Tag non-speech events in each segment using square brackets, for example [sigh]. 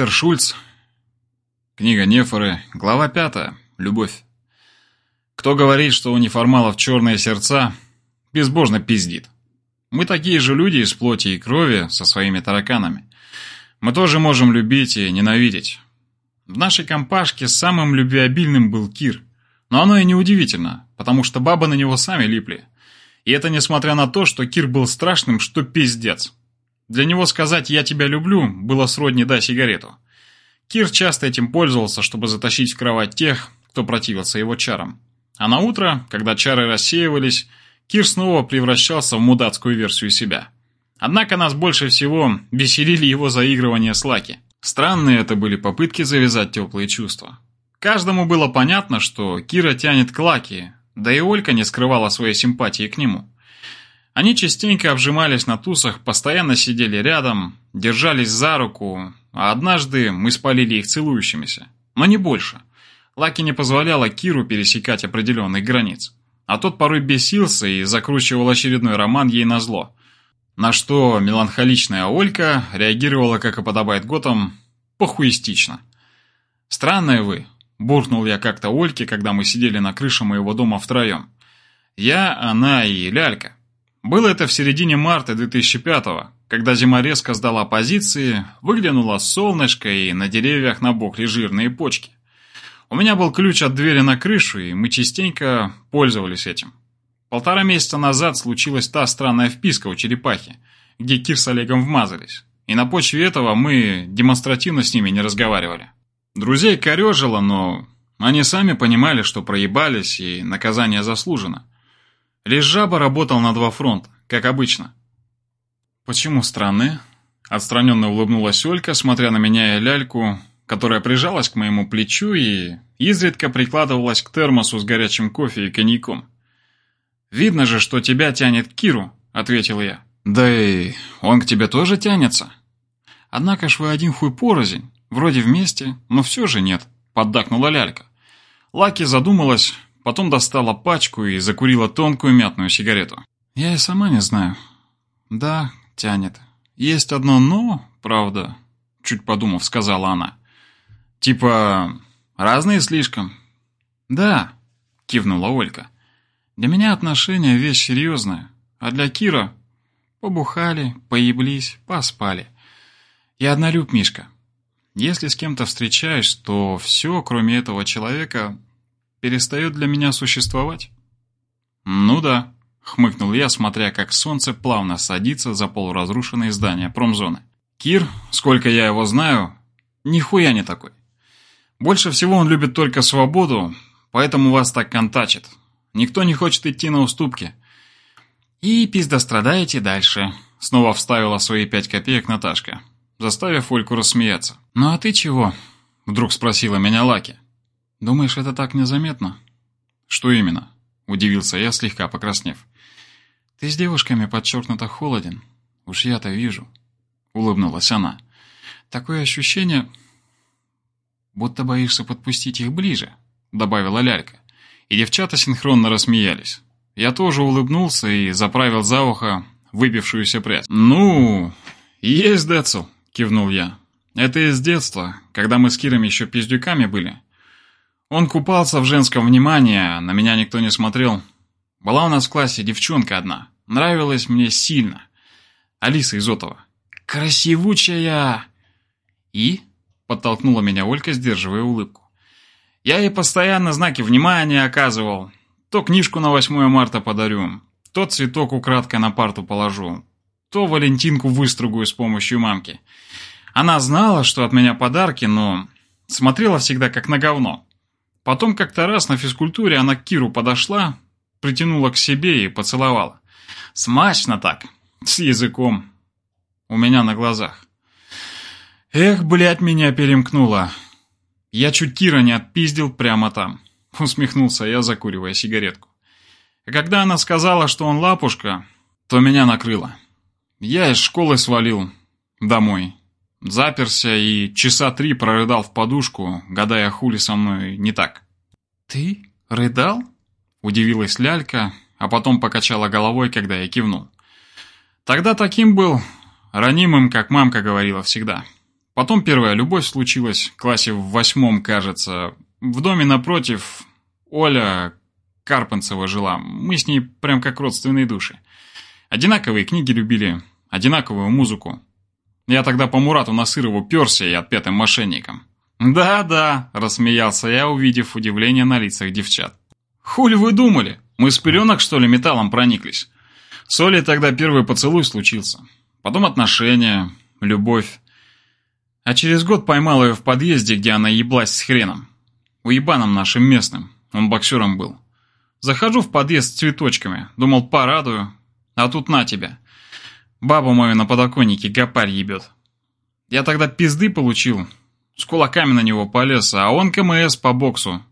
Виктор Шульц. Книга Нефоры, глава 5. Любовь. Кто говорит, что у неформалов черные сердца, безбожно пиздит. Мы такие же люди из плоти и крови со своими тараканами. Мы тоже можем любить и ненавидеть. В нашей компашке самым любвеобильным был Кир. Но оно и не удивительно, потому что бабы на него сами липли. И это несмотря на то, что Кир был страшным, что пиздец. Для него сказать «я тебя люблю» было сродни «дай сигарету». Кир часто этим пользовался, чтобы затащить в кровать тех, кто противился его чарам. А на утро, когда чары рассеивались, Кир снова превращался в мудацкую версию себя. Однако нас больше всего веселили его заигрывания с Лаки. Странные это были попытки завязать теплые чувства. Каждому было понятно, что Кира тянет к Лаки, да и Олька не скрывала своей симпатии к нему. Они частенько обжимались на тусах, постоянно сидели рядом, держались за руку, а однажды мы спалили их целующимися. Но не больше. Лаки не позволяла Киру пересекать определенных границ. А тот порой бесился и закручивал очередной роман ей на зло. На что меланхоличная Олька реагировала, как и подобает готам, похуистично. «Странные вы», – буркнул я как-то Ольке, когда мы сидели на крыше моего дома втроем. Я, она и Лялька. Было это в середине марта 2005-го, когда зима резко сдала позиции, выглянуло солнышко и на деревьях набухли жирные почки. У меня был ключ от двери на крышу, и мы частенько пользовались этим. Полтора месяца назад случилась та странная вписка у черепахи, где Кир с Олегом вмазались, и на почве этого мы демонстративно с ними не разговаривали. Друзей корежило, но они сами понимали, что проебались, и наказание заслужено. Лишь работал на два фронта, как обычно. «Почему странные?» Отстраненно улыбнулась Олька, смотря на меня и ляльку, которая прижалась к моему плечу и изредка прикладывалась к термосу с горячим кофе и коньяком. «Видно же, что тебя тянет к Киру», — ответил я. «Да и он к тебе тоже тянется». «Однако ж вы один хуй порознь, вроде вместе, но все же нет», — поддакнула лялька. Лаки задумалась, Потом достала пачку и закурила тонкую мятную сигарету. «Я и сама не знаю. Да, тянет. Есть одно «но», правда», — чуть подумав, сказала она. «Типа, разные слишком?» «Да», — кивнула Олька. «Для меня отношения — вещь серьезная, а для Кира побухали, поеблись, поспали. Я однолюб, Мишка. Если с кем-то встречаешь, то все, кроме этого человека, перестает для меня существовать?» «Ну да», — хмыкнул я, смотря как солнце плавно садится за полуразрушенные здания промзоны. «Кир, сколько я его знаю, нихуя не такой. Больше всего он любит только свободу, поэтому вас так контачит. Никто не хочет идти на уступки». «И пиздострадаете дальше», — снова вставила свои пять копеек Наташка, заставив Ольку рассмеяться. «Ну а ты чего?» — вдруг спросила меня Лаки. «Думаешь, это так незаметно?» «Что именно?» – удивился я, слегка покраснев. «Ты с девушками подчеркнуто холоден. Уж я-то вижу», – улыбнулась она. «Такое ощущение, будто боишься подпустить их ближе», – добавила Лялька. И девчата синхронно рассмеялись. Я тоже улыбнулся и заправил за ухо выбившуюся прядь. «Ну, есть Децл», – кивнул я. «Это из детства, когда мы с Киром еще пиздюками были». Он купался в женском внимании, на меня никто не смотрел. Была у нас в классе девчонка одна. Нравилась мне сильно. Алиса Изотова. «Красивучая!» «И?» — подтолкнула меня Олька, сдерживая улыбку. «Я ей постоянно знаки внимания оказывал. То книжку на 8 марта подарю, то цветок украдкой на парту положу, то Валентинку выстругаю с помощью мамки. Она знала, что от меня подарки, но смотрела всегда как на говно. Потом как-то раз на физкультуре она к Киру подошла, притянула к себе и поцеловала. Смачно так, с языком. У меня на глазах. Эх, блядь, меня перемкнуло. Я чуть Кира не отпиздил прямо там. Усмехнулся я, закуривая сигаретку. А когда она сказала, что он лапушка, то меня накрыло. Я из школы свалил домой. Заперся и часа три прорыдал в подушку, гадая, хули со мной не так. «Ты рыдал?» – удивилась лялька, а потом покачала головой, когда я кивнул. «Тогда таким был, ранимым, как мамка говорила всегда. Потом первая любовь случилась, в классе в восьмом, кажется. В доме напротив Оля Карпанцева жила. Мы с ней прям как родственные души. Одинаковые книги любили, одинаковую музыку. Я тогда по Мурату Насырову перся и отпетым мошенником. «Да-да», – рассмеялся я, увидев удивление на лицах девчат. «Хули вы думали? Мы с пеленок, что ли, металлом прониклись?» С Олей тогда первый поцелуй случился. Потом отношения, любовь. А через год поймал ее в подъезде, где она еблась с хреном. Уебаном нашим местным. Он боксером был. Захожу в подъезд с цветочками. Думал, порадую. А тут на тебя. Бабу мою на подоконнике гопарь ебет. Я тогда пизды получил. С кулаками на него полез, а он КМС по боксу.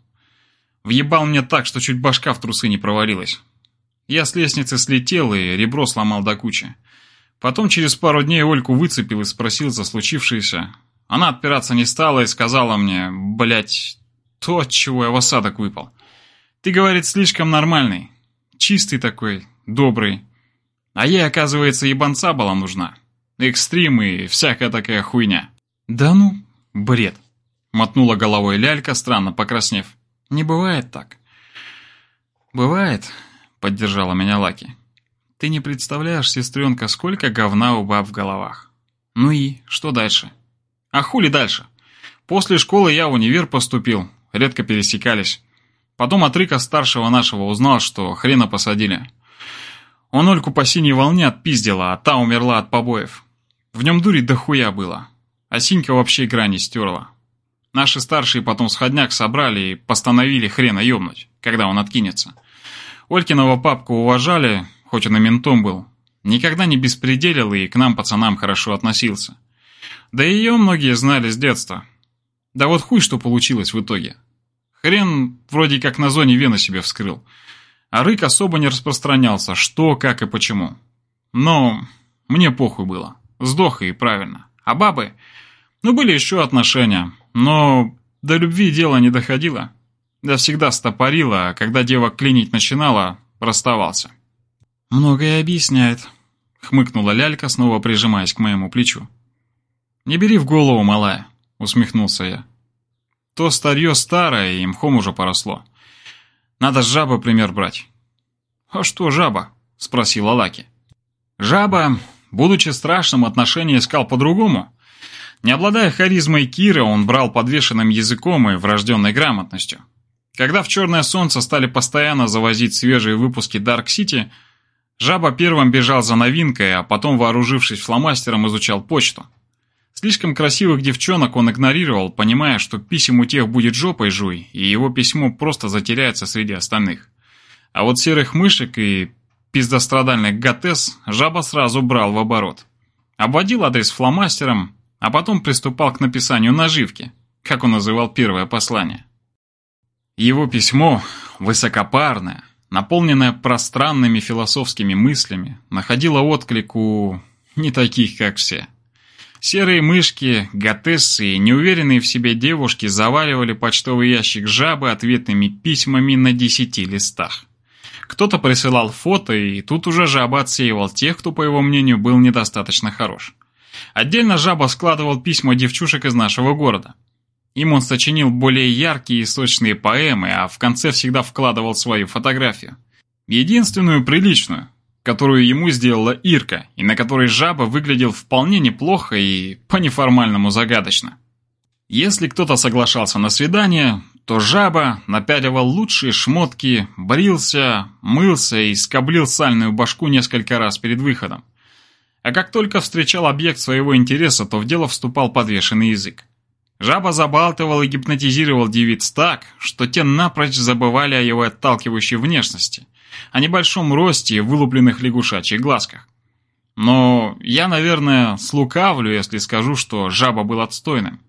Въебал мне так, что чуть башка в трусы не провалилась. Я с лестницы слетел и ребро сломал до кучи. Потом через пару дней Ольку выцепил и спросил за случившееся. Она отпираться не стала и сказала мне, блять, то, от чего я в осадок выпал. Ты, говорит, слишком нормальный. Чистый такой, добрый. А ей, оказывается, ебанца была нужна. Экстрим и всякая такая хуйня. Да ну, бред. Мотнула головой лялька, странно покраснев. Не бывает так. Бывает, поддержала меня Лаки. Ты не представляешь, сестренка, сколько говна у баб в головах. Ну и, что дальше? А хули дальше? После школы я в универ поступил, редко пересекались. Потом от Рыка старшего нашего узнал, что хрена посадили. Он Ольку по синей волне отпиздила, а та умерла от побоев. В нем дури дохуя было. А Синька вообще игра не стерла. Наши старшие потом сходняк собрали и постановили хрена ёбнуть, когда он откинется. Олькиного папку уважали, хоть он и ментом был. Никогда не беспределил и к нам, пацанам, хорошо относился. Да и ее многие знали с детства. Да вот хуй что получилось в итоге. Хрен вроде как на зоне вены себе вскрыл. А рык особо не распространялся, что, как и почему. Но мне похуй было. Сдох и правильно. А бабы? Ну, были еще отношения. Но до любви дело не доходило. Я всегда стопорила, а когда дева клинить начинала, расставался. «Многое объясняет», — хмыкнула лялька, снова прижимаясь к моему плечу. «Не бери в голову, малая», — усмехнулся я. «То старье старое, и мхом уже поросло. Надо с жабы пример брать». «А что жаба?» — спросила Лаки. «Жаба, будучи страшным, отношения искал по-другому. Не обладая харизмой Кира, он брал подвешенным языком и врожденной грамотностью. Когда в «Черное солнце» стали постоянно завозить свежие выпуски Dark City, Жаба первым бежал за новинкой, а потом, вооружившись фломастером, изучал почту. Слишком красивых девчонок он игнорировал, понимая, что писем у тех будет жопой жуй, и его письмо просто затеряется среди остальных. А вот серых мышек и пиздострадальных готес жаба сразу брал в оборот. Обводил адрес фломастером, а потом приступал к написанию наживки, как он называл первое послание. Его письмо, высокопарное, наполненное пространными философскими мыслями, находило отклик у не таких, как все. Серые мышки, готессы и неуверенные в себе девушки заваливали почтовый ящик жабы ответными письмами на десяти листах. Кто-то присылал фото, и тут уже жаба отсеивал тех, кто, по его мнению, был недостаточно хорош. Отдельно жаба складывал письма девчушек из нашего города. Им он сочинил более яркие и сочные поэмы, а в конце всегда вкладывал свою фотографию. Единственную приличную, которую ему сделала Ирка, и на которой жаба выглядел вполне неплохо и по-неформальному загадочно. Если кто-то соглашался на свидание, то жаба напяливал лучшие шмотки, брился, мылся и скоблил сальную башку несколько раз перед выходом. А как только встречал объект своего интереса, то в дело вступал подвешенный язык. Жаба забалтывал и гипнотизировал девиц так, что те напрочь забывали о его отталкивающей внешности – о небольшом росте и вылупленных лягушачьих глазках. Но я, наверное, слукавлю, если скажу, что жаба был отстойным.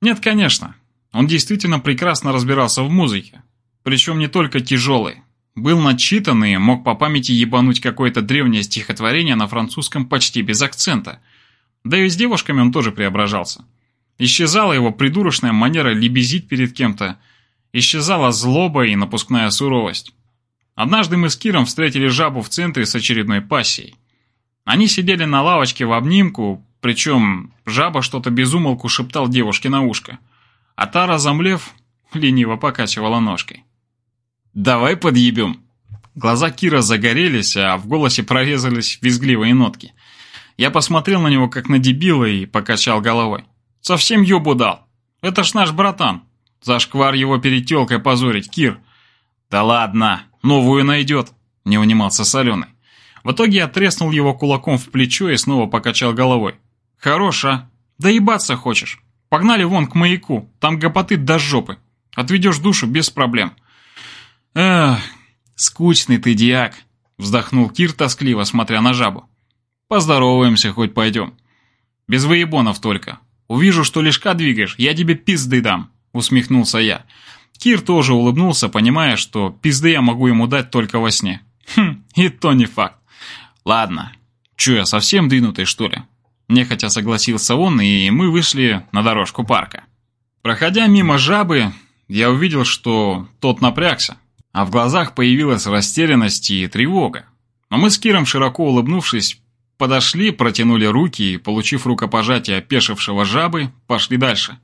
Нет, конечно, он действительно прекрасно разбирался в музыке. Причем не только тяжелой. Был начитанный, мог по памяти ебануть какое-то древнее стихотворение на французском почти без акцента. Да и с девушками он тоже преображался. Исчезала его придурочная манера лебезить перед кем-то. Исчезала злоба и напускная суровость. Однажды мы с Киром встретили жабу в центре с очередной пассией. Они сидели на лавочке в обнимку, Причем жаба что-то безумолку шептал девушке на ушко. А та, разомлев, [laughs] лениво покачивала ножкой. «Давай подъебем!» Глаза Кира загорелись, а в голосе прорезались визгливые нотки. Я посмотрел на него как на дебила и покачал головой. «Совсем ёбу дал! Это ж наш братан! Зашквар его перед тёлкой позорить, Кир!» «Да ладно, новую найдет!» – не унимался Соленый. В итоге я треснул его кулаком в плечо и снова покачал головой. «Хорош, а? Да ебаться хочешь? Погнали вон к маяку, там гопоты до жопы. Отведешь душу без проблем». «Эх, скучный ты диак», – вздохнул Кир тоскливо, смотря на жабу. «Поздороваемся, хоть пойдем». «Без выебонов только. Увижу, что лишка двигаешь, я тебе пизды дам», – усмехнулся я. Кир тоже улыбнулся, понимая, что пизды я могу ему дать только во сне. Хм, и то не факт. Ладно, чё я совсем двинутый, что ли? Нехотя согласился он, и мы вышли на дорожку парка. Проходя мимо жабы, я увидел, что тот напрягся, а в глазах появилась растерянность и тревога. Но мы с Киром, широко улыбнувшись, подошли, протянули руки и, получив рукопожатие опешившего жабы, пошли дальше.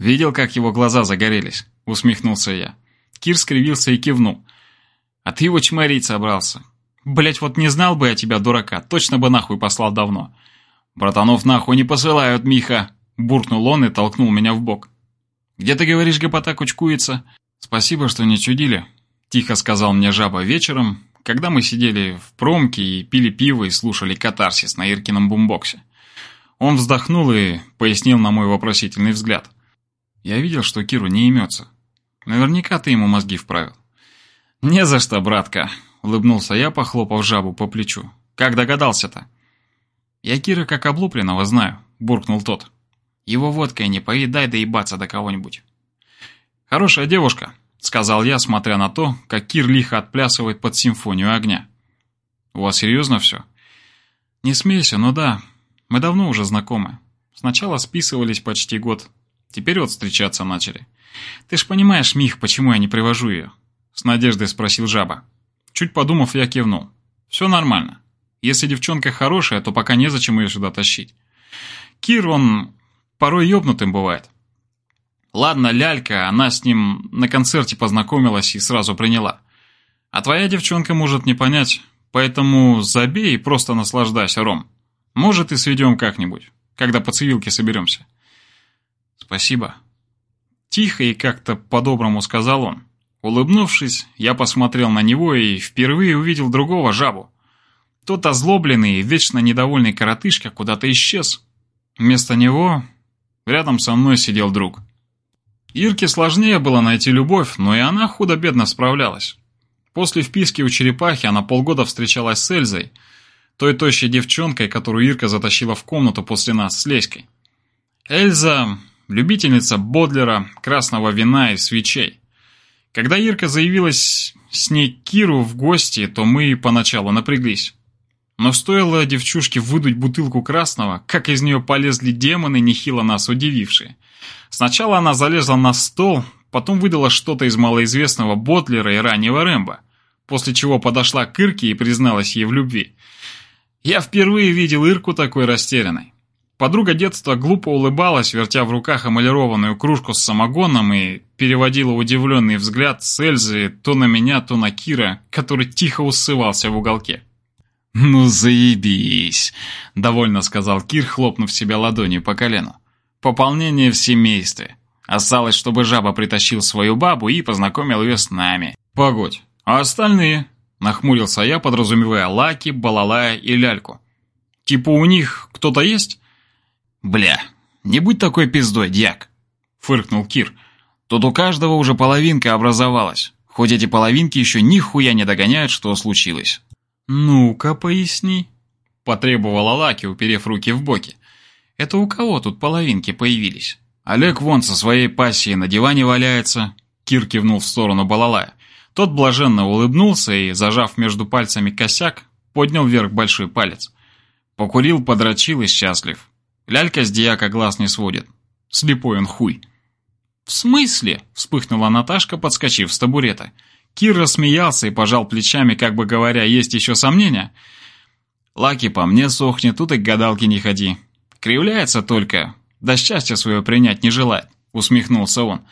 Видел, как его глаза загорелись, усмехнулся я. Кир скривился и кивнул. А ты его чморить собрался. Блять, вот не знал бы я тебя, дурака, точно бы нахуй послал давно. Братанов нахуй не посылают, Миха, буркнул он и толкнул меня в бок. Где ты говоришь, гопота кучкуется? Спасибо, что не чудили, тихо сказал мне жаба вечером, когда мы сидели в промке и пили пиво и слушали катарсис на Иркином бумбоксе. Он вздохнул и пояснил на мой вопросительный взгляд. Я видел, что Киру не имется. Наверняка ты ему мозги вправил. «Не за что, братка», — улыбнулся я, похлопав жабу по плечу. «Как догадался-то?» «Я Кира как облупленного знаю», — буркнул тот. «Его водкой не пои, дай доебаться до кого-нибудь». «Хорошая девушка», — сказал я, смотря на то, как Кир лихо отплясывает под симфонию огня. «У вас серьезно все?» «Не смейся, но да. Мы давно уже знакомы. Сначала списывались почти год. Теперь вот встречаться начали. Ты ж понимаешь, Мих, почему я не привожу ее?» С надеждой спросил жаба. Чуть подумав, я кивнул. Все нормально. Если девчонка хорошая, то пока незачем ее сюда тащить. Кир, он порой ёбнутым бывает. Ладно, лялька, она с ним на концерте познакомилась и сразу приняла. А твоя девчонка может не понять, поэтому забей и просто наслаждайся, Ром. Может, и сведем как-нибудь, когда по цивилке соберемся. Спасибо. Тихо и как-то по-доброму сказал он. Улыбнувшись, я посмотрел на него и впервые увидел другого жабу. Тот озлобленный и вечно недовольный коротышка куда-то исчез. Вместо него рядом со мной сидел друг. Ирке сложнее было найти любовь, но и она худо-бедно справлялась. После вписки у черепахи она полгода встречалась с Эльзой, той тощей девчонкой, которую Ирка затащила в комнату после нас с Леськой. Эльза – любительница бодлера, красного вина и свечей. Когда Ирка заявилась с ней Киру в гости, то мы поначалу напряглись. Но стоило девчушке выдуть бутылку красного, как из нее полезли демоны, нехило нас удивившие. Сначала она залезла на стол, потом выдала что-то из малоизвестного Ботлера и раннего Рэмбо, после чего подошла к Ирке и призналась ей в любви. Я впервые видел Ирку такой растерянной. Подруга детства глупо улыбалась, вертя в руках эмалированную кружку с самогоном и переводила удивленный взгляд с Эльзы то на меня, то на Кира, который тихо усывался в уголке. «Ну заебись!» – довольно сказал Кир, хлопнув себя ладонью по колену. «Пополнение в семействе. Осталось, чтобы жаба притащил свою бабу и познакомил ее с нами». «Погодь, а остальные?» – нахмурился я, подразумевая Лаки, Балалая и Ляльку. «Типа у них кто-то есть?» «Бля, не будь такой пиздой, дьяк!» — фыркнул Кир. «Тут у каждого уже половинка образовалась, хоть эти половинки еще нихуя не догоняют, что случилось». «Ну-ка, поясни», — потребовала Лаки, уперев руки в боки. «Это у кого тут половинки появились?» «Олег вон со своей пассией на диване валяется», — Кир кивнул в сторону Балалая. Тот блаженно улыбнулся и, зажав между пальцами косяк, поднял вверх большой палец. Покурил, подрочил и счастлив. Лялька с дьяка глаз не сводит. Слепой он хуй. «В смысле?» – вспыхнула Наташка, подскочив с табурета. Кир рассмеялся и пожал плечами, как бы говоря, есть еще сомнения. «Лаки по мне сохнет, тут и к гадалке не ходи», Кривляется только, да счастья свое принять не желает», — усмехнулся он.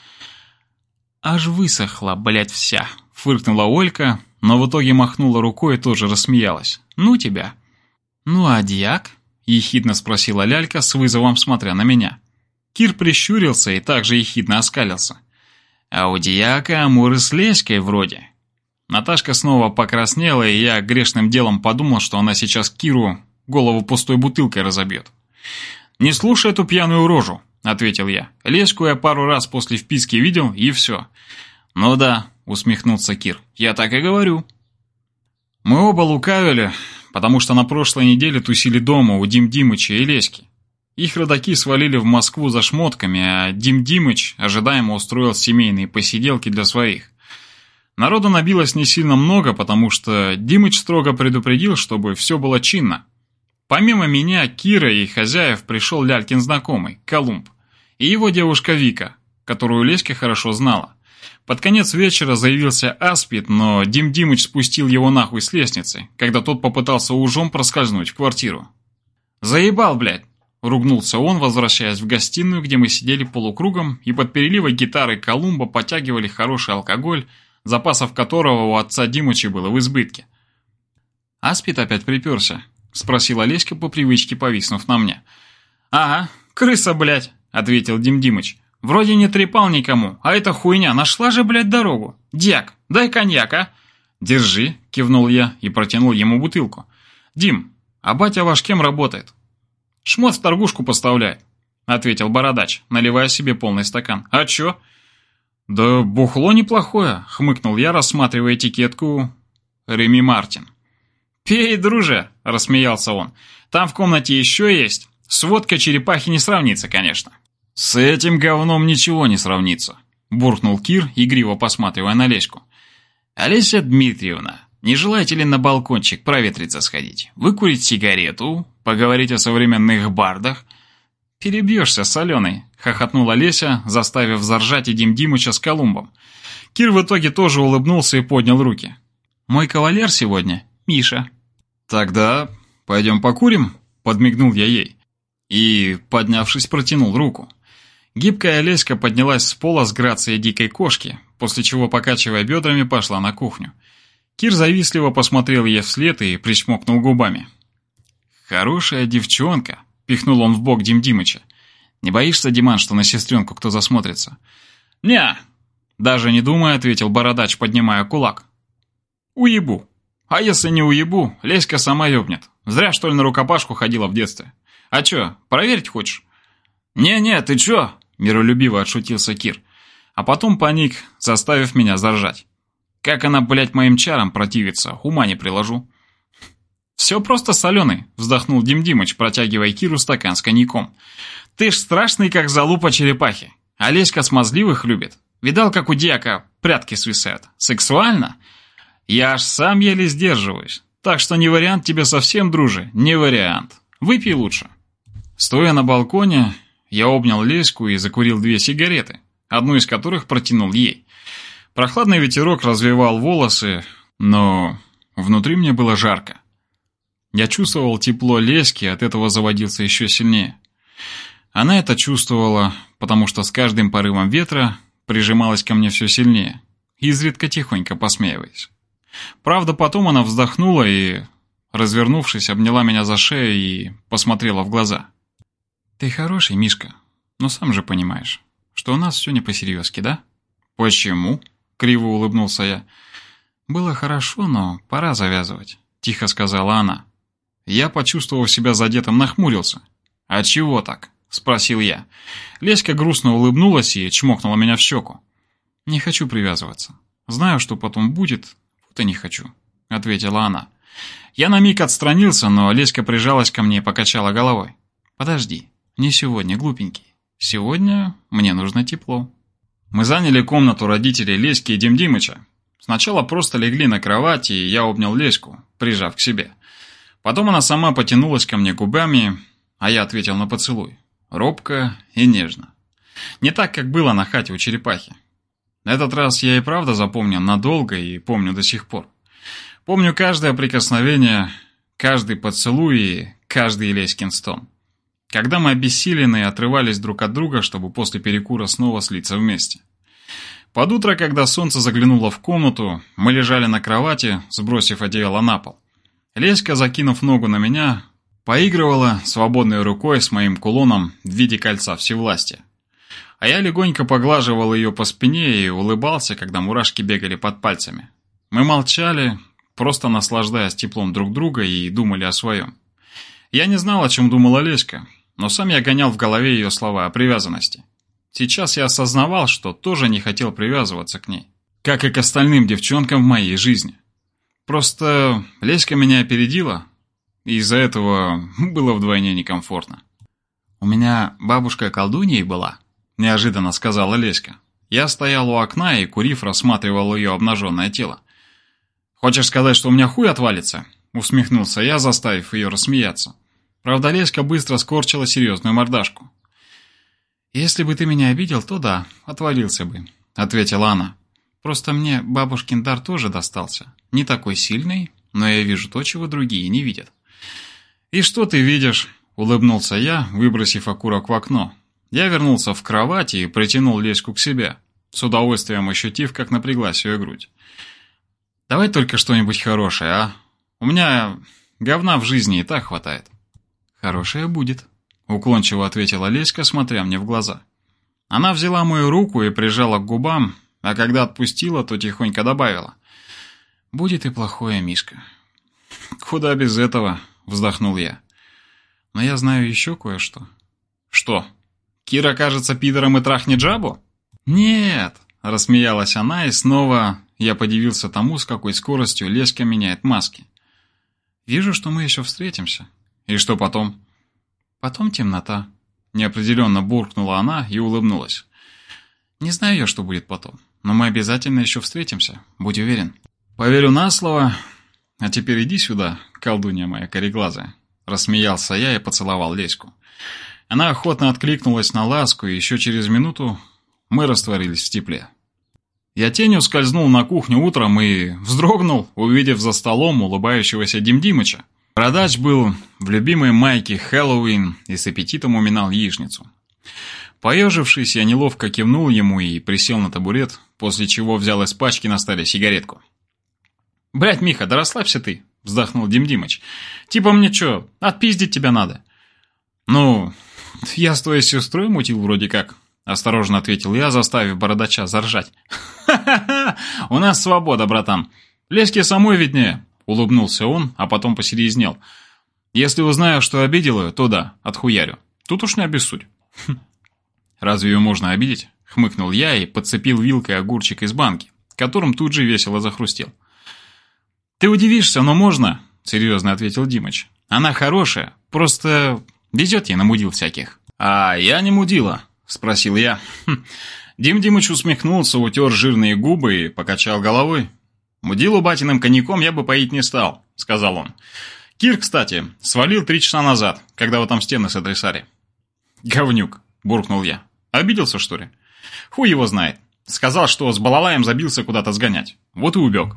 «Аж высохла, блядь, вся», — фыркнула Олька, но в итоге махнула рукой и тоже рассмеялась. «Ну тебя». «Ну а дьяк?» — ехидно спросила лялька с вызовом, смотря на меня. Кир прищурился и также ехидно оскалился. «А у дьяка амуры с леськой вроде». Наташка снова покраснела, и я грешным делом подумал, что она сейчас Киру голову пустой бутылкой разобьет. «Не слушай эту пьяную рожу», — ответил я. «Леску я пару раз после вписки видел, и все». «Ну да», — усмехнулся Кир, — «я так и говорю». Мы оба лукавили, потому что на прошлой неделе тусили дома у Дим Димыча и Леськи. Их родаки свалили в Москву за шмотками, а Дим Димыч ожидаемо устроил семейные посиделки для своих. Народу набилось не сильно много, потому что Димыч строго предупредил, чтобы все было чинно. Помимо меня, Кира и хозяев пришел Лялькин знакомый, Колумб, и его девушка Вика, которую Леська хорошо знала. Под конец вечера заявился Аспид, но Дим Димыч спустил его нахуй с лестницы, когда тот попытался ужом проскользнуть в квартиру. «Заебал, блядь!» — ругнулся он, возвращаясь в гостиную, где мы сидели полукругом и под переливой гитары Колумба потягивали хороший алкоголь, запасов которого у отца Димыча было в избытке. Аспид опять приперся, — спросила Олеська по привычке, повиснув на мне. «Ага, крыса, блядь», — ответил Дим Димыч. «Вроде не трепал никому, а эта хуйня нашла же, блядь, дорогу. Дьяк, дай коньяк, а?» «Держи», — кивнул я и протянул ему бутылку. «Дим, а батя ваш кем работает?» «Шмот в торгушку поставляет», — ответил бородач, наливая себе полный стакан. «А чё?» «Да бухло неплохое», — хмыкнул я, рассматривая этикетку «Реми Мартин». «Пей, друже!» – рассмеялся он. «Там в комнате еще есть. Сводка черепахи не сравнится, конечно». «С этим говном ничего не сравнится», – буркнул Кир, игриво посматривая на Леську. «Олеся Дмитриевна, не желаете ли на балкончик проветриться сходить? Выкурить сигарету? Поговорить о современных бардах?» «Перебьешься, соленый», – хохотнула Леся, заставив заржать и Дим Димыча с Колумбом. Кир в итоге тоже улыбнулся и поднял руки. «Мой кавалер сегодня – Миша». «Тогда пойдем покурим?» – подмигнул я ей. И, поднявшись, протянул руку. Гибкая Олеська поднялась с пола с грацией дикой кошки, после чего, покачивая бедрами, пошла на кухню. Кир завистливо посмотрел ей вслед и причмокнул губами. «Хорошая девчонка», – пихнул он в бок Дим Димыча. «Не боишься, Диман, что на сестренку кто засмотрится?» «Не!» – даже не думая, ответил бородач, поднимая кулак. «Уебу!» А если не уебу, Леська сама ёбнет. Зря, что ли, на рукопашку ходила в детстве. А чё, проверить хочешь? «Не-не, ты чё?» – миролюбиво отшутился Кир. А потом паник, заставив меня заржать. Как она, блядь, моим чарам противится, ума не приложу. «Все просто соленый», – вздохнул Дим Димыч, протягивая Киру стакан с коньяком. «Ты ж страшный, как залупа черепахи. А Леська смазливых любит. Видал, как у дьяка прятки свисают? Сексуально?» Я аж сам еле сдерживаюсь. Так что не вариант тебе совсем, друже, не вариант. Выпей лучше. Стоя на балконе, я обнял Леську и закурил две сигареты, одну из которых протянул ей. Прохладный ветерок развивал волосы, но внутри мне было жарко. Я чувствовал тепло Леськи, от этого заводился еще сильнее. Она это чувствовала, потому что с каждым порывом ветра прижималась ко мне все сильнее, изредка тихонько посмеиваясь. Правда, потом она вздохнула и, развернувшись, обняла меня за шею и посмотрела в глаза. «Ты хороший, Мишка, но сам же понимаешь, что у нас все не по-серьезки, да?» «Почему?» — криво улыбнулся я. «Было хорошо, но пора завязывать», — тихо сказала она. Я, почувствовав себя задетым, нахмурился. «А чего так?» — спросил я. Леська грустно улыбнулась и чмокнула меня в щеку. «Не хочу привязываться. Знаю, что потом будет, «Да не хочу», — ответила она. Я на миг отстранился, но Леська прижалась ко мне и покачала головой. «Подожди, не сегодня, глупенький. Сегодня мне нужно тепло». Мы заняли комнату родителей Леськи и Дим Димыча. Сначала просто легли на кровати, и я обнял Леську, прижав к себе. Потом она сама потянулась ко мне губами, а я ответил на поцелуй. Робко и нежно. Не так, как было на хате у черепахи. Этот раз я и правда запомнил надолго и помню до сих пор. Помню каждое прикосновение, каждый поцелуй и каждый Леськин стон. Когда мы обессиленные отрывались друг от друга, чтобы после перекура снова слиться вместе. Под утро, когда солнце заглянуло в комнату, мы лежали на кровати, сбросив одеяло на пол. Леська, закинув ногу на меня, поигрывала свободной рукой с моим кулоном в виде кольца всевластия. А я легонько поглаживал ее по спине и улыбался, когда мурашки бегали под пальцами. Мы молчали, просто наслаждаясь теплом друг друга и думали о своем. Я не знал, о чем думала Леська, но сам я гонял в голове ее слова о привязанности. Сейчас я осознавал, что тоже не хотел привязываться к ней, как и к остальным девчонкам в моей жизни. Просто Леська меня опередила, и из-за этого [laughs] было вдвойне некомфортно. «У меня бабушка колдуньей была», – неожиданно сказала Леська. Я стоял у окна и, курив, рассматривал ее обнаженное тело. «Хочешь сказать, что у меня хуй отвалится?» – усмехнулся я, заставив ее рассмеяться. Правда, Леська быстро скорчила серьезную мордашку. «Если бы ты меня обидел, то да, отвалился бы», — ответила она. «Просто мне бабушкин дар тоже достался. Не такой сильный, но я вижу то, чего другие не видят». «И что ты видишь?» — улыбнулся я, выбросив окурок в окно. Я вернулся в кровать и притянул Леську к себе, с удовольствием ощутив, как напряглась ее грудь. «Давай только что-нибудь хорошее, а? У меня говна в жизни и так хватает». «Хорошее будет», Уклончиво ответила Леська, смотря мне в глаза. Она взяла мою руку и прижала к губам, а когда отпустила, то тихонько добавила. «Будет и плохое, Мишка». [laughs] «Куда без этого?» — вздохнул я. «Но я знаю еще кое-что». «Что? Кира кажется пидором и трахнет жабу?» «Нет!» — рассмеялась она, и снова я подивился тому, с какой скоростью Леська меняет маски. «Вижу, что мы еще встретимся». «И что потом?» Потом темнота. Неопределенно буркнула она и улыбнулась. Не знаю я, что будет потом, но мы обязательно еще встретимся, будь уверен. Поверю на слово. А теперь иди сюда, колдунья моя кореглазая. Рассмеялся я и поцеловал Леську. Она охотно откликнулась на ласку, и еще через минуту мы растворились в тепле. Я тенью скользнул на кухню утром и вздрогнул, увидев за столом улыбающегося Дим Бородач был в любимой майке Хэллоуин и с аппетитом уминал яичницу. Поежившись, я неловко кивнул ему и присел на табурет, после чего взял из пачки на столе сигаретку. «Блядь, Миха, да расслабься ты!» – вздохнул Дим Димыч. «Типа мне чё, отпиздить тебя надо?» «Ну, я с твоей сестрой мутил вроде как», – осторожно ответил я, заставив бородача заржать. «Ха-ха-ха! У нас свобода, братан! Леське самой виднее!» Улыбнулся он, а потом посерьезнел. «Если узнаю, что обидел ее, то да, отхуярю. Тут уж не обессудь». «Разве ее можно обидеть?» Хмыкнул я и подцепил вилкой огурчик из банки, которым тут же весело захрустел. «Ты удивишься, но можно», — серьезно ответил Димыч. «Она хорошая, просто везет ей на мудил всяких». «А я не мудила», — спросил я. Хм. Дим Димыч усмехнулся, утер жирные губы и покачал головой. «Мудилу батиным коньяком я бы поить не стал», — сказал он. «Кир, кстати, свалил три часа назад, когда вы там стены сотрясали». «Говнюк», — буркнул я. «Обиделся, что ли?» «Хуй его знает. Сказал, что с балалаем забился куда-то сгонять. Вот и убег».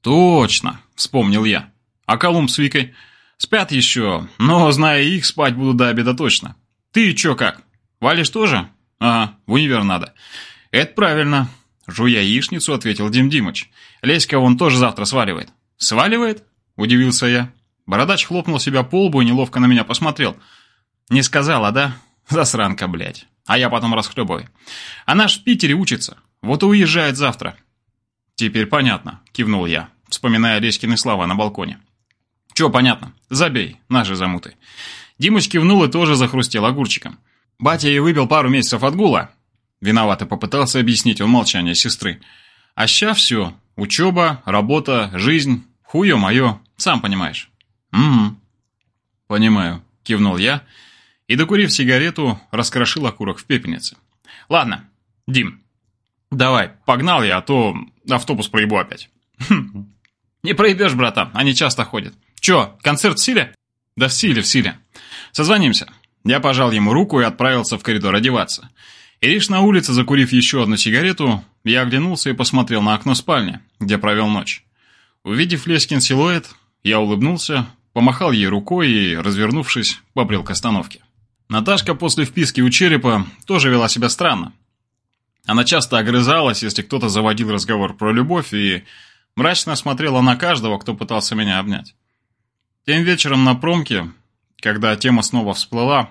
«Точно», — вспомнил я. «А Колумб с Викой?» «Спят еще, но, зная их, спать буду до обеда точно. Ты чё как? Валишь тоже?» «Ага, в универ надо». «Это правильно. Жуя яичницу, ответил Дим Димыч. Леська он тоже завтра сваливает. Сваливает? Удивился я. Бородач хлопнул себя по лбу и неловко на меня посмотрел. Не сказала, да? Засранка, блядь. А я потом расхлебывай. Она ж в Питере учится. Вот и уезжает завтра. Теперь понятно, кивнул я, вспоминая Леськины слова на балконе. Чё понятно? Забей, наши замуты. Димыч кивнул и тоже захрустел огурчиком. Батя ей выпил пару месяцев отгула, Виновато попытался объяснить он молчание сестры. А ща все. Учеба, работа, жизнь. Хуе мое. Сам понимаешь. Угу. Понимаю. Кивнул я. И, докурив сигарету, раскрошил окурок в пепельнице. Ладно, Дим, давай, погнал я, а то автобус проебу опять. Хм. Не проебешь, братан, они часто ходят. Че, концерт в силе? Да в силе, в силе. Созвонимся. Я пожал ему руку и отправился в коридор одеваться. И лишь на улице, закурив еще одну сигарету, я оглянулся и посмотрел на окно спальни, где провел ночь. Увидев Лескин силуэт, я улыбнулся, помахал ей рукой и, развернувшись, побрел к остановке. Наташка после вписки у черепа тоже вела себя странно. Она часто огрызалась, если кто-то заводил разговор про любовь, и мрачно смотрела на каждого, кто пытался меня обнять. Тем вечером на промке, когда тема снова всплыла,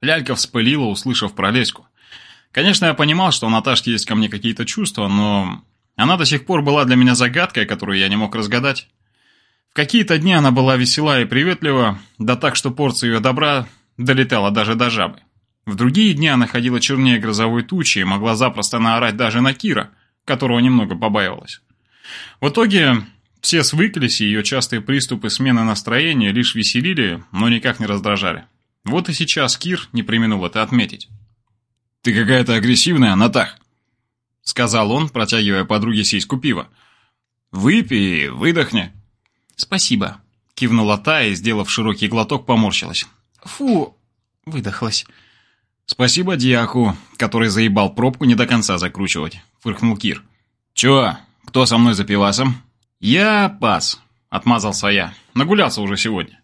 лялька вспылила, услышав про Леську. Конечно, я понимал, что у Наташки есть ко мне какие-то чувства, но она до сих пор была для меня загадкой, которую я не мог разгадать. В какие-то дни она была весела и приветлива, да так, что порция ее добра долетала даже до жабы. В другие дни она ходила чернее грозовой тучи и могла запросто наорать даже на Кира, которого немного побаивалась. В итоге все свыклись, и ее частые приступы смены настроения лишь веселили, но никак не раздражали. Вот и сейчас Кир не применил это отметить. «Ты какая-то агрессивная, Натах!» Сказал он, протягивая подруге сиську пива. «Выпей и выдохни». «Спасибо», — кивнула та и, сделав широкий глоток, поморщилась. «Фу!» — выдохлась. «Спасибо дьяху, который заебал пробку не до конца закручивать», — фыркнул Кир. «Чё, кто со мной за пивасом?» «Я пас», — отмазался я. «Нагулялся уже сегодня».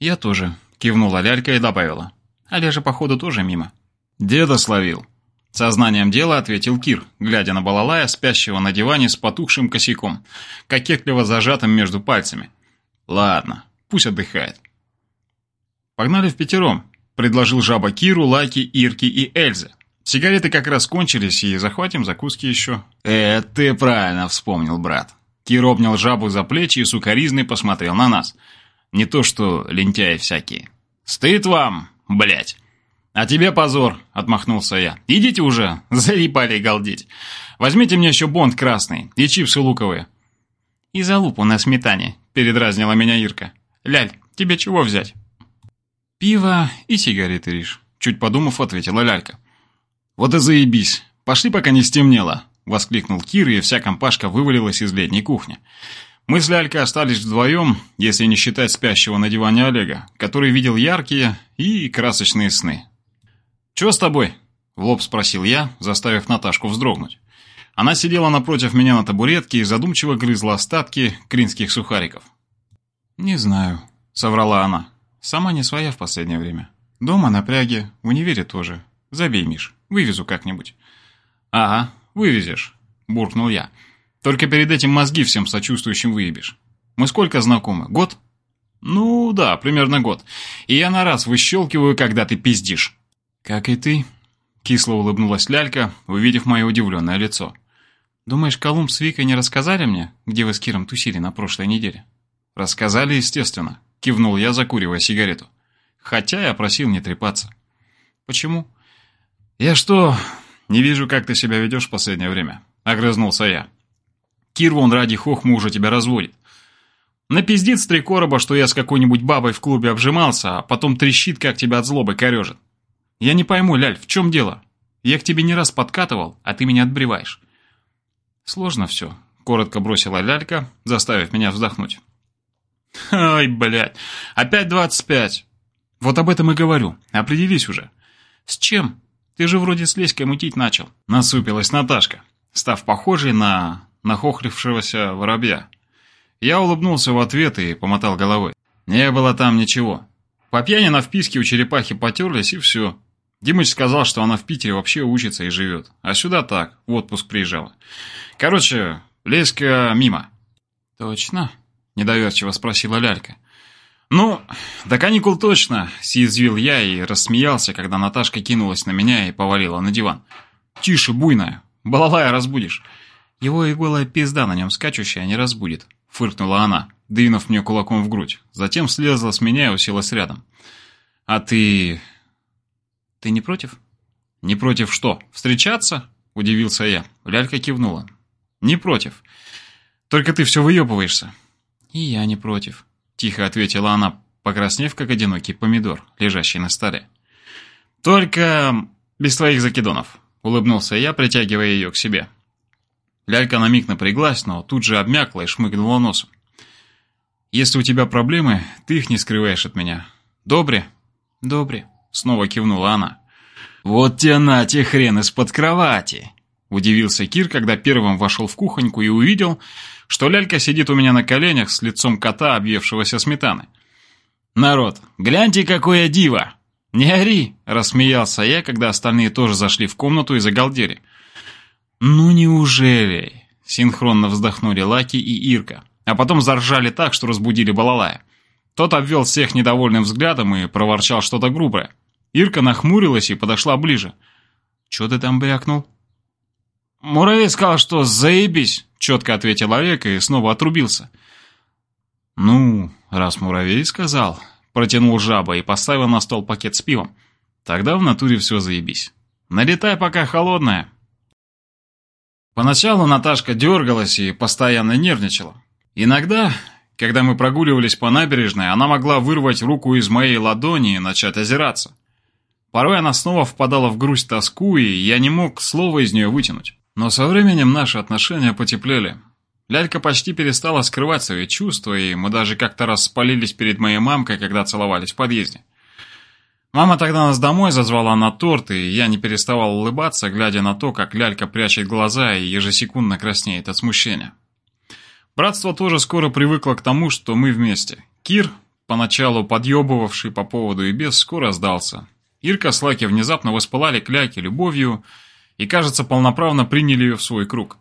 «Я тоже», — кивнула лялька и добавила. «Олежа, походу, тоже мимо». «Деда словил». Сознанием дела ответил Кир, глядя на балалая, спящего на диване с потухшим косяком, кокетливо зажатым между пальцами. «Ладно, пусть отдыхает». «Погнали в пятером», — предложил жаба Киру, Лайки, Ирки и Эльзе. «Сигареты как раз кончились, и захватим закуски еще». «Э, ты правильно вспомнил, брат». Кир обнял жабу за плечи и сукоризный посмотрел на нас. Не то что лентяи всякие. «Стыд вам, блять!» «А тебе позор!» — отмахнулся я. «Идите уже, [laughs] залипали галдеть. Возьмите мне еще бонд красный и чипсы луковые». «И залупу на сметане», — передразнила меня Ирка. «Ляль, тебе чего взять?» «Пиво и сигареты, Риш», — чуть подумав, ответила Лялька. «Вот и заебись. Пошли, пока не стемнело», — воскликнул Кир, и вся компашка вывалилась из летней кухни. Мы с Лялькой остались вдвоем, если не считать спящего на диване Олега, который видел яркие и красочные сны. «Чего с тобой?» – в лоб спросил я, заставив Наташку вздрогнуть. Она сидела напротив меня на табуретке и задумчиво грызла остатки кринских сухариков. «Не знаю», – соврала она. «Сама не своя в последнее время. Дома напряги, в универе тоже. Забей, Миш, вывезу как-нибудь». «Ага, вывезешь», – буркнул я. «Только перед этим мозги всем сочувствующим выебешь. Мы сколько знакомы? Год?» «Ну да, примерно год. И я на раз выщелкиваю, когда ты пиздишь». «Как и ты», — кисло улыбнулась Лялька, увидев мое удивленное лицо. «Думаешь, Колумб с Викой не рассказали мне, где вы с Киром тусили на прошлой неделе?» «Рассказали, естественно», — кивнул я, закуривая сигарету. «Хотя я просил не трепаться». «Почему?» «Я что, не вижу, как ты себя ведешь в последнее время», — огрызнулся я. «Кир вон ради хохму уже тебя разводит. Напиздит с три короба, что я с какой-нибудь бабой в клубе обжимался, а потом трещит, как тебя от злобы корежит. Я не пойму, Ляль, в чем дело? Я к тебе не раз подкатывал, а ты меня отбреваешь. Сложно все, коротко бросила Лялька, заставив меня вздохнуть. Ой, блядь, опять двадцать пять. Вот об этом и говорю, определись уже. С чем? Ты же вроде с Леськой мутить начал. Насупилась Наташка, став похожей на нахохлившегося воробья. Я улыбнулся в ответ и помотал головой. Не было там ничего. По пьяни на вписке у черепахи потерлись и все. Димыч сказал, что она в Питере вообще учится и живет. А сюда так, в отпуск приезжала. Короче, Леська мимо. Точно? Недоверчиво спросила Лялька. «Ну, до каникул точно», — съязвил я и рассмеялся, когда Наташка кинулась на меня и повалила на диван. «Тише, буйная, балалая разбудишь». «Его и голая пизда на нем скачущая не разбудит», — фыркнула она, двинув мне кулаком в грудь. Затем слезла с меня и уселась рядом. «А ты ты не против? Не против что? Встречаться? Удивился я. Лялька кивнула. Не против. Только ты все выебываешься. И я не против. Тихо ответила она, покраснев, как одинокий помидор, лежащий на столе. Только без твоих закидонов. Улыбнулся я, притягивая ее к себе. Лялька на миг напряглась, но тут же обмякла и шмыгнула носом. «Если у тебя проблемы, ты их не скрываешь от меня. Добре?» «Добре», Снова кивнула она. «Вот те на те хрен из-под кровати!» Удивился Кир, когда первым вошел в кухоньку и увидел, что лялька сидит у меня на коленях с лицом кота, объевшегося сметаны. «Народ, гляньте, какое диво!» «Не ори!» – рассмеялся я, когда остальные тоже зашли в комнату и загалдели. «Ну неужели?» – синхронно вздохнули Лаки и Ирка, а потом заржали так, что разбудили Балалая. Тот обвел всех недовольным взглядом и проворчал что-то грубое. Ирка нахмурилась и подошла ближе. «Чё ты там брякнул?» «Муравей сказал, что заебись!» – четко ответил Олег и снова отрубился. «Ну, раз муравей сказал, Протянул жаба и поставил на стол пакет с пивом. Тогда в натуре все заебись. Налетай, пока холодная. Поначалу Наташка дергалась и постоянно нервничала. Иногда, когда мы прогуливались по набережной, она могла вырвать руку из моей ладони и начать озираться. Порой она снова впадала в грусть тоску, и я не мог слова из нее вытянуть. Но со временем наши отношения потеплели. Лялька почти перестала скрывать свои чувства, и мы даже как-то раз спалились перед моей мамкой, когда целовались в подъезде. Мама тогда нас домой зазвала на торт, и я не переставал улыбаться, глядя на то, как лялька прячет глаза и ежесекундно краснеет от смущения. Братство тоже скоро привыкло к тому, что мы вместе. Кир, поначалу подъебывавший по поводу и без, скоро сдался. Ирка с Лаки внезапно воспылали к ляльке любовью и, кажется, полноправно приняли ее в свой круг.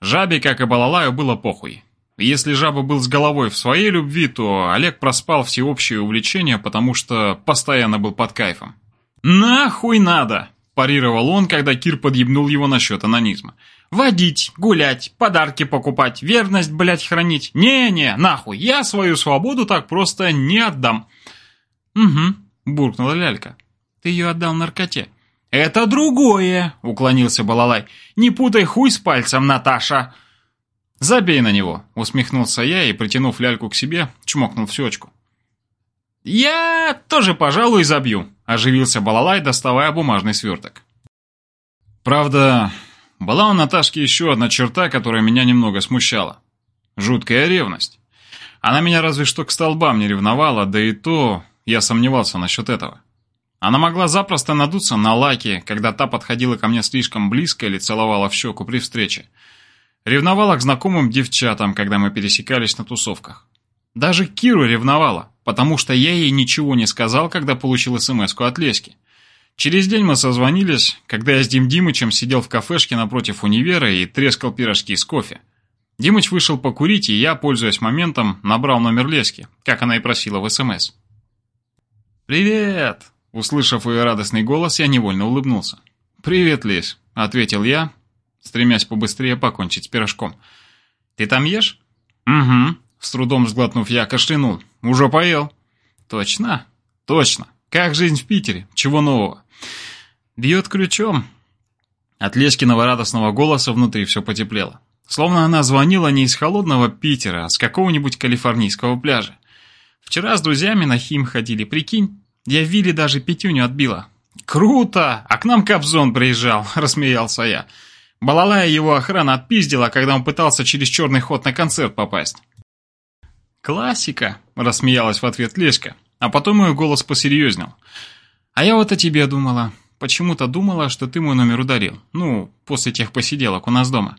Жабе, как и Балалаю, было похуй. Если жаба был с головой в своей любви, то Олег проспал всеобщее увлечение, потому что постоянно был под кайфом. «Нахуй надо!» – парировал он, когда Кир подъебнул его насчет анонизма. «Водить, гулять, подарки покупать, верность, блядь, хранить. Не-не, нахуй, я свою свободу так просто не отдам». «Угу», – буркнула Лялька. «Ты ее отдал наркоте». «Это другое!» — уклонился Балалай. «Не путай хуй с пальцем, Наташа!» «Забей на него!» — усмехнулся я и, притянув ляльку к себе, чмокнул в щечку. «Я тоже, пожалуй, забью», — оживился Балалай, доставая бумажный сверток. Правда, была у Наташки еще одна черта, которая меня немного смущала. Жуткая ревность. Она меня разве что к столбам не ревновала, да и то я сомневался насчет этого. Она могла запросто надуться на лаке, когда та подходила ко мне слишком близко или целовала в щеку при встрече. Ревновала к знакомым девчатам, когда мы пересекались на тусовках. Даже Киру ревновала, потому что я ей ничего не сказал, когда получил смс от Леськи. Через день мы созвонились, когда я с Дим Димычем сидел в кафешке напротив универа и трескал пирожки с кофе. Димыч вышел покурить, и я, пользуясь моментом, набрал номер Леськи, как она и просила в СМС. «Привет!» Услышав ее радостный голос, я невольно улыбнулся. «Привет, Лесь», — ответил я, стремясь побыстрее покончить с пирожком. «Ты там ешь?» «Угу», — с трудом сглотнув я кашлянул. «Уже поел». «Точно?» «Точно. Как жизнь в Питере? Чего нового?» «Бьет ключом». От Леськиного радостного голоса внутри все потеплело. Словно она звонила не из холодного Питера, а с какого-нибудь калифорнийского пляжа. Вчера с друзьями на Хим ходили, прикинь. Я Вилли даже пятюню отбила. «Круто! А к нам Кобзон приезжал», — рассмеялся я. Балалая его охрана отпиздила, когда он пытался через черный ход на концерт попасть. «Классика», — рассмеялась в ответ Леська, а потом ее голос посерьезнел. «А я вот о тебе думала. Почему-то думала, что ты мой номер ударил. Ну, после тех посиделок у нас дома».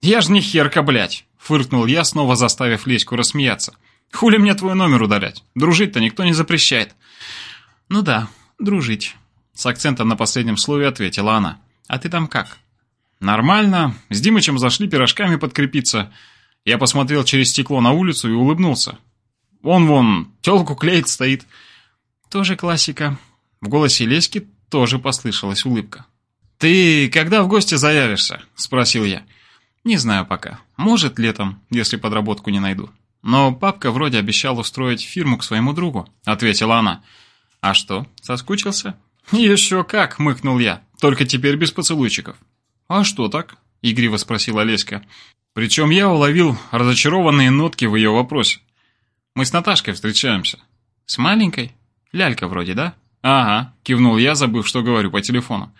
«Я ж не херка, блядь!» — фыркнул я, снова заставив Леську рассмеяться. «Хули мне твой номер удалять? Дружить-то никто не запрещает». «Ну да, дружить», — с акцентом на последнем слове ответила она. «А ты там как?» «Нормально. С Димычем зашли пирожками подкрепиться. Я посмотрел через стекло на улицу и улыбнулся. Он вон, тёлку клеит стоит». «Тоже классика». В голосе Леськи тоже послышалась улыбка. «Ты когда в гости заявишься?» – спросил я. «Не знаю пока. Может, летом, если подработку не найду. Но папка вроде обещал устроить фирму к своему другу», – ответила она. «А что, соскучился?» «Еще как!» — мыкнул я. «Только теперь без поцелуйчиков». «А что так?» — игриво спросила Леська. Причем я уловил разочарованные нотки в ее вопросе. «Мы с Наташкой встречаемся». «С маленькой? Лялька вроде, да?» «Ага», — кивнул я, забыв, что говорю по телефону.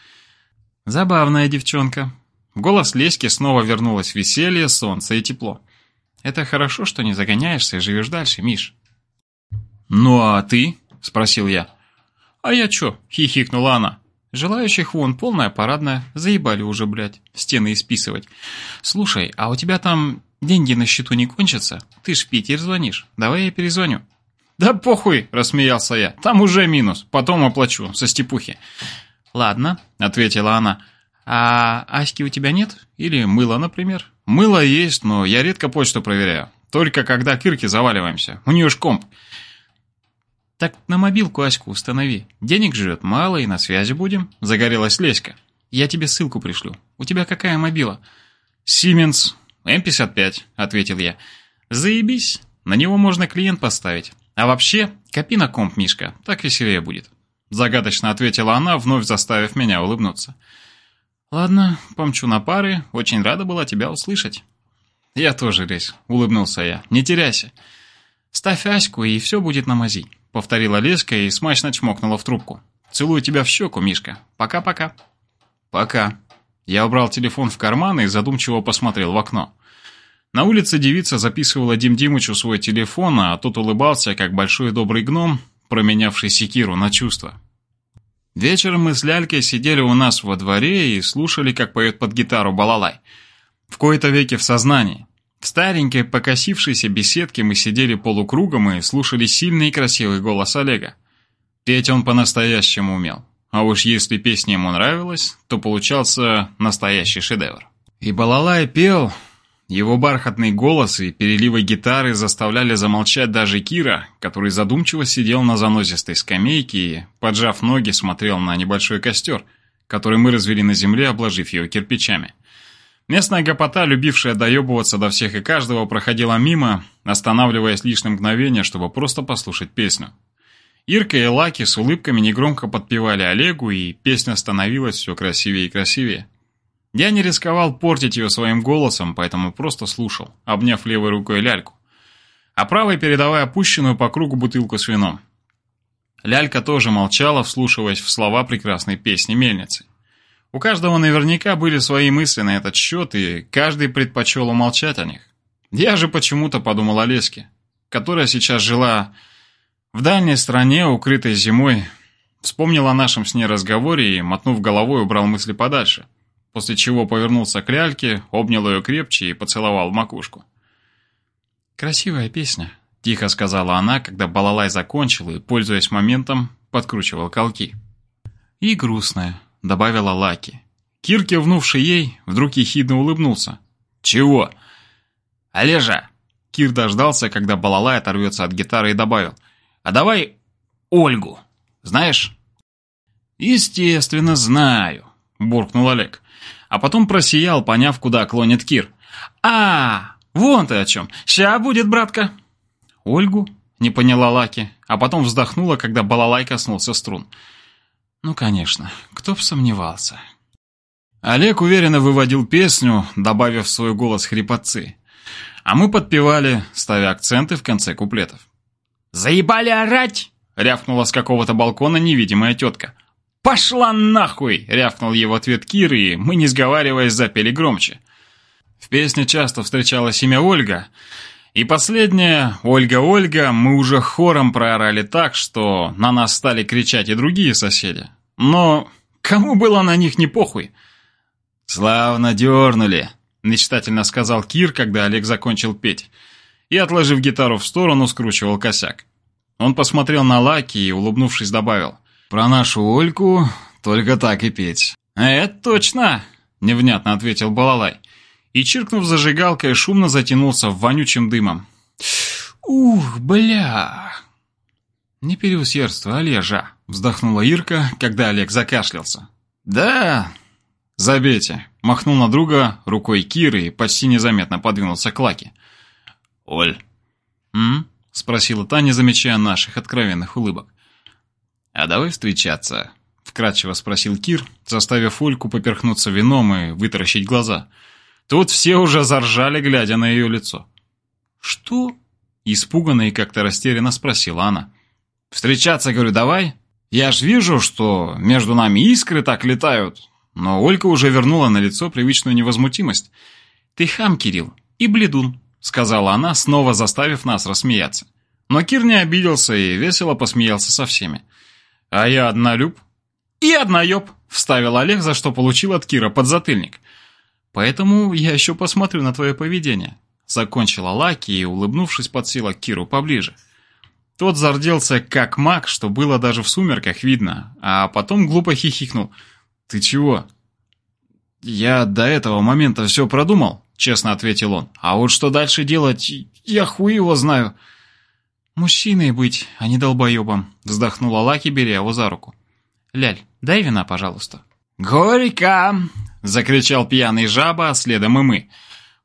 «Забавная девчонка». В голос Леськи снова вернулось веселье, солнце и тепло. «Это хорошо, что не загоняешься и живешь дальше, Миш». «Ну а ты?» – спросил я. «А я чё?» – хихикнула она. «Желающих вон полная парадная, заебали уже, блядь, стены исписывать. Слушай, а у тебя там деньги на счету не кончатся? Ты ж в Питер звонишь, давай я перезвоню». «Да похуй!» – рассмеялся я. «Там уже минус, потом оплачу, со степухи». «Ладно», – ответила она. «А Аськи у тебя нет? Или мыло, например?» «Мыло есть, но я редко почту проверяю. Только когда к Ирке заваливаемся. У нее ж комп». «Так на мобилку Аську установи. Денег живет мало и на связи будем», – загорелась Леська. «Я тебе ссылку пришлю. У тебя какая мобила?» «Сименс. М55», – ответил я. «Заебись. На него можно клиент поставить. А вообще, копи на комп, Мишка. Так веселее будет». Загадочно ответила она, вновь заставив меня улыбнуться. «Ладно, помчу на пары. Очень рада была тебя услышать». «Я тоже, Лесь», — улыбнулся я. «Не теряйся». «Ставь Аську, и все будет на мази», — повторила Леска и смачно чмокнула в трубку. «Целую тебя в щеку, Мишка. Пока-пока». «Пока». Я убрал телефон в карман и задумчиво посмотрел в окно. На улице девица записывала Дим Димычу свой телефон, а тот улыбался, как большой добрый гном, променявший секиру на чувства. Вечером мы с Лялькой сидели у нас во дворе и слушали, как поет под гитару балалай. В кои-то веке в сознании. В старенькой, покосившейся беседке мы сидели полукругом и слушали сильный и красивый голос Олега. Петь он по-настоящему умел. А уж если песня ему нравилась, то получался настоящий шедевр. И балалай пел, его бархатный голос и переливы гитары заставляли замолчать даже Кира, который задумчиво сидел на занозистой скамейке и, поджав ноги, смотрел на небольшой костер, который мы развели на земле, обложив его кирпичами. Местная гопота, любившая доебываться до всех и каждого, проходила мимо, останавливаясь лишь на мгновение, чтобы просто послушать песню. Ирка и Лаки с улыбками негромко подпевали Олегу, и песня становилась все красивее и красивее. Я не рисковал портить ее своим голосом, поэтому просто слушал, обняв левой рукой ляльку, а правой передавая опущенную по кругу бутылку с вином. Лялька тоже молчала, вслушиваясь в слова прекрасной песни мельницы. У каждого наверняка были свои мысли на этот счет, и каждый предпочел умолчать о них. Я же почему-то подумал о Леске, которая сейчас жила в дальней стране, укрытой зимой, вспомнил о нашем с ней разговоре и, мотнув головой, убрал мысли подальше, после чего повернулся к ляльке, обнял ее крепче и поцеловал в макушку. «Красивая песня», — тихо сказала она, когда балалай закончил и, пользуясь моментом, подкручивал колки. «И грустная», — добавила Лаки. Кир, кивнувший ей, вдруг ехидно улыбнулся. «Чего?» «Олежа!» Кир дождался, когда балалай оторвется от гитары и добавил. «А давай Ольгу, знаешь?» «Естественно, знаю», — буркнул Олег. А потом просиял, поняв, куда клонит Кир. «А, вон ты о чем. Ща будет, братка!» «Ольгу?» — не поняла Лаки, а потом вздохнула, когда балалай коснулся струн. Ну, конечно, кто б сомневался. Олег уверенно выводил песню, добавив в свой голос хрипотцы. А мы подпевали, ставя акценты в конце куплетов. «Заебали орать!» — рявкнула с какого-то балкона невидимая тетка. «Пошла нахуй!» — рявкнул его ответ Кир, и мы, не сговариваясь, запели громче. В песне часто встречалось имя Ольга, и последнее «Ольга-Ольга» мы уже хором проорали так, что на нас стали кричать и другие соседи. Но кому было на них не похуй? «Славно дернули», — мечтательно сказал Кир, когда Олег закончил петь, и, отложив гитару в сторону, скручивал косяк. Он посмотрел на Лаки и, улыбнувшись, добавил, «Про нашу Ольку только так и петь». «Это точно!» — невнятно ответил Балалай и, чиркнув зажигалкой, шумно затянулся в вонючим дымом. «Ух, бля!» «Не переусердствуй, Олежа!» — вздохнула Ирка, когда Олег закашлялся. «Да!» «Забейте!» — махнул на друга рукой Киры и почти незаметно подвинулся к Лаке. «Оль!» «М?» — спросила та, не замечая наших откровенных улыбок. «А давай встречаться?» — вкратчиво спросил Кир, заставив Ольку поперхнуться вином и вытаращить глаза — Тут все уже заржали, глядя на ее лицо. «Что?» – испуганно и как-то растерянно спросила она. «Встречаться, говорю, давай. Я ж вижу, что между нами искры так летают». Но Олька уже вернула на лицо привычную невозмутимость. «Ты хам, Кирилл, и бледун», – сказала она, снова заставив нас рассмеяться. Но Кир не обиделся и весело посмеялся со всеми. «А я однолюб?» «И одноеб», – вставил Олег, за что получил от Кира подзатыльник. Поэтому я еще посмотрю на твое поведение», — закончила Лаки и, улыбнувшись, подсела Киру поближе. Тот зарделся как маг, что было даже в сумерках видно, а потом глупо хихикнул. «Ты чего?» «Я до этого момента все продумал», — честно ответил он. «А вот что дальше делать, я хуй его знаю». «Мужчиной быть, а не долбоебом», — вздохнула Лаки, беря его за руку. «Ляль, дай вина, пожалуйста». «Горько!» — закричал пьяный жаба, а следом и мы.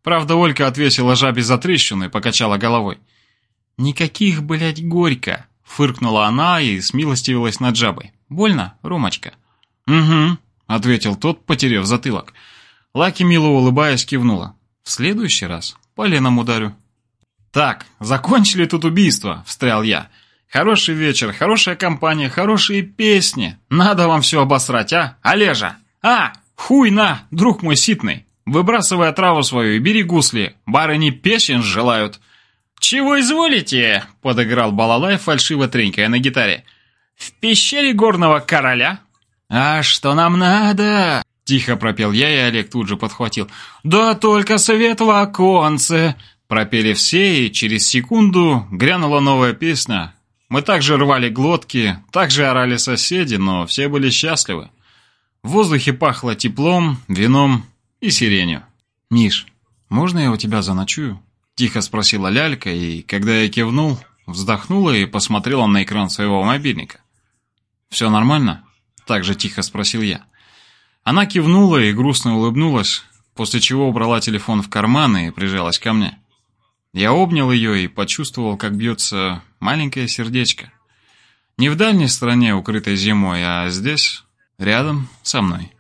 Правда, Олька отвесила жабе за трещину и покачала головой. «Никаких, блядь, горько!» — фыркнула она и смилостивилась над жабой. «Больно, Ромочка?» «Угу», — ответил тот, потеряв затылок. Лаки, мило улыбаясь, кивнула. «В следующий раз поленом ударю». «Так, закончили тут убийство», — встрял я. «Хороший вечер, хорошая компания, хорошие песни. Надо вам все обосрать, а? Олежа! А, хуй на, друг мой ситный! Выбрасывай отраву свою и бери гусли, барыни песен желают». «Чего изволите?» — подыграл балалай, фальшиво тренькая на гитаре. «В пещере горного короля?» «А что нам надо?» — тихо пропел я, и Олег тут же подхватил. «Да только свет в оконце!» Пропели все, и через секунду грянула новая песня. Мы также рвали глотки, также орали соседи, но все были счастливы. В воздухе пахло теплом, вином и сиренью. «Миш, можно я у тебя заночую?» Тихо спросила лялька, и когда я кивнул, вздохнула и посмотрела на экран своего мобильника. «Все нормально?» Так же тихо спросил я. Она кивнула и грустно улыбнулась, после чего убрала телефон в карман и прижалась ко мне. Я обнял ее и почувствовал, как бьется маленькое сердечко. Не в дальней стороне, укрытой зимой, а здесь, рядом со мной.